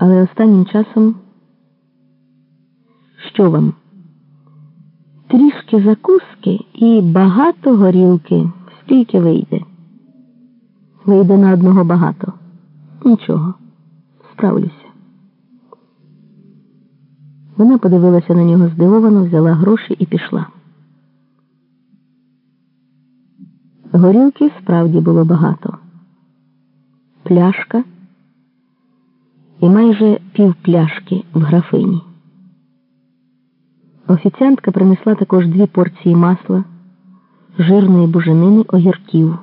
Але останнім часом що вам? Трішки закуски і багато горілки. Скільки вийде? Вийде на одного багато. Нічого, справлюся. Вона подивилася на нього здивовано, взяла гроші і пішла. Горілки справді було багато. Пляшка і майже півпляшки в графині. Офіціантка принесла також дві порції масла, жирної буженини огірків.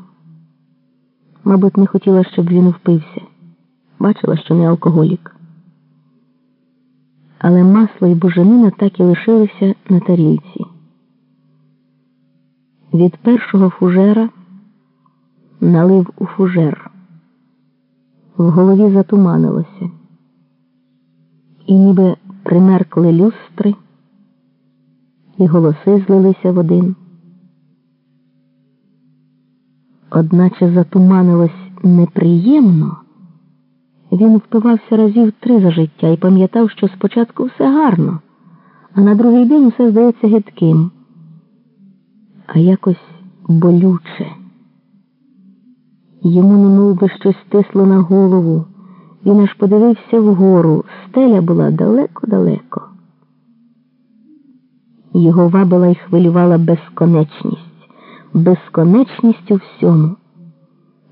Мабуть, не хотіла, щоб він впився. Бачила, що не алкоголік. Але масло і буженина так і лишилися на тарілці. Від першого фужера налив у фужер. В голові затуманилося, і ніби примеркли люстри, і голоси злилися в один. Одначе затуманилось неприємно. Він впивався разів три за життя і пам'ятав, що спочатку все гарно, а на другий день все здається гидким, а якось болюче. Йому немов би щось стисло на голову. Він аж подивився вгору. Стеля була далеко-далеко. Його вабила й хвилювала безконечність, безконечність у всьому.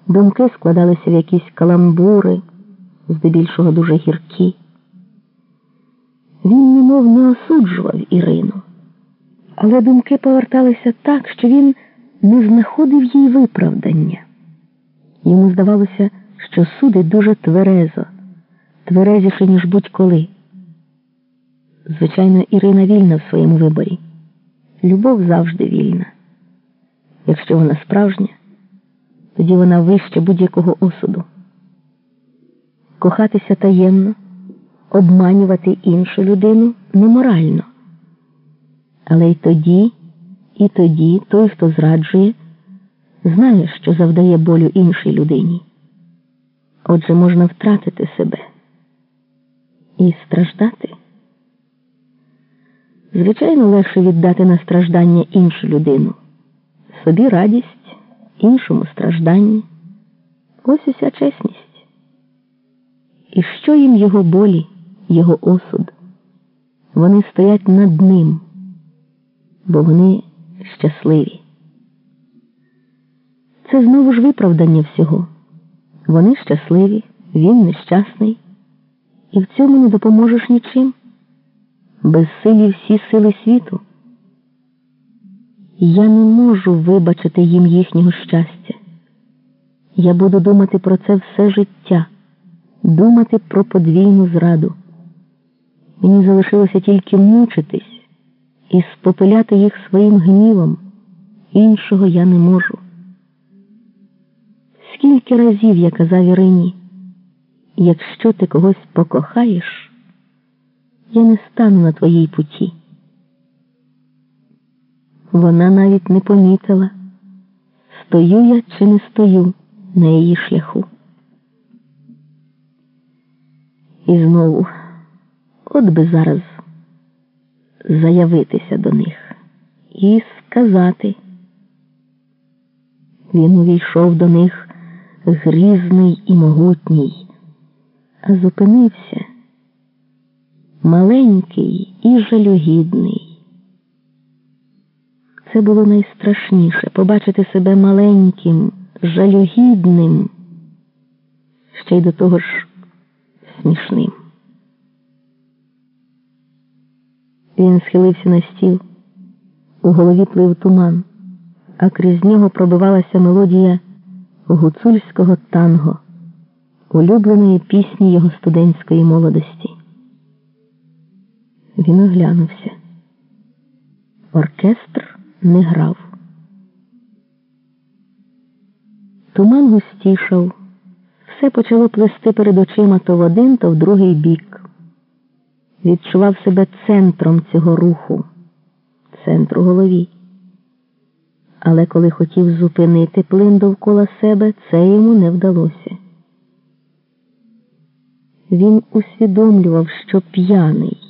Думки складалися в якісь каламбури, здебільшого дуже гіркі. Він немов не осуджував Ірину, але думки поверталися так, що він не знаходив їй виправдання. Йому здавалося, що судить дуже тверезо, тверезіше, ніж будь-коли. Звичайно, Ірина вільна в своєму виборі. Любов завжди вільна. Якщо вона справжня, тоді вона вище будь-якого осуду. Кохатися таємно, обманювати іншу людину неморально. Але й тоді, і тоді той, хто зраджує, знає, що завдає болю іншій людині. Отже, можна втратити себе і страждати. Звичайно, легше віддати на страждання іншу людину, собі радість, іншому страждання. Ось уся чесність. І що їм його болі, його осуд? Вони стоять над ним, бо вони щасливі. Це знову ж виправдання всього. Вони щасливі, він нещасний, і в цьому не допоможеш нічим. Безсилі всі сили світу. Я не можу вибачити їм їхнього щастя. Я буду думати про це все життя, думати про подвійну зраду. Мені залишилося тільки мучитись і спопиляти їх своїм гнівом. Іншого я не можу. Скільки разів я казав Ірині, якщо ти когось покохаєш, я не стану на твоїй путі. Вона навіть не помітила, стою я чи не стою на її шляху. І знову, от би зараз заявитися до них і сказати. Він увійшов до них грізний і могутній, зупинився маленький і жалюгідний. Це було найстрашніше побачити себе маленьким, жалюгідним, ще й до того ж смішним. Він схилився на стіл, у голові плив туман, а крізь нього пробивалася мелодія гуцульського танго, улюбленої пісні його студентської молодості. Він оглянувся. Оркестр не грав. Туман густішав, все почало плести перед очима то в один, то в другий бік. Відчував себе центром цього руху, центру голові але коли хотів зупинити плин довкола себе, це йому не вдалося. Він усвідомлював, що п'яний.